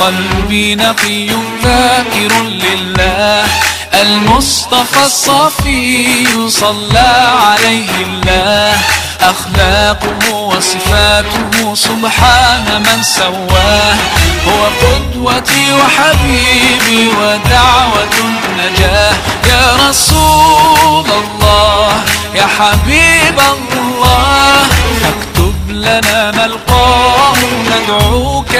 قلبي نقي ذاكر لله. المصطفى الصفي صلى عليه الله. أخلاقه وصفاته سبحان من سواه. هو قدوتي وحبيبي ودعوة النجاة. يا رسول الله يا حبيب الله. اكتب لنا نلقاه ندعوك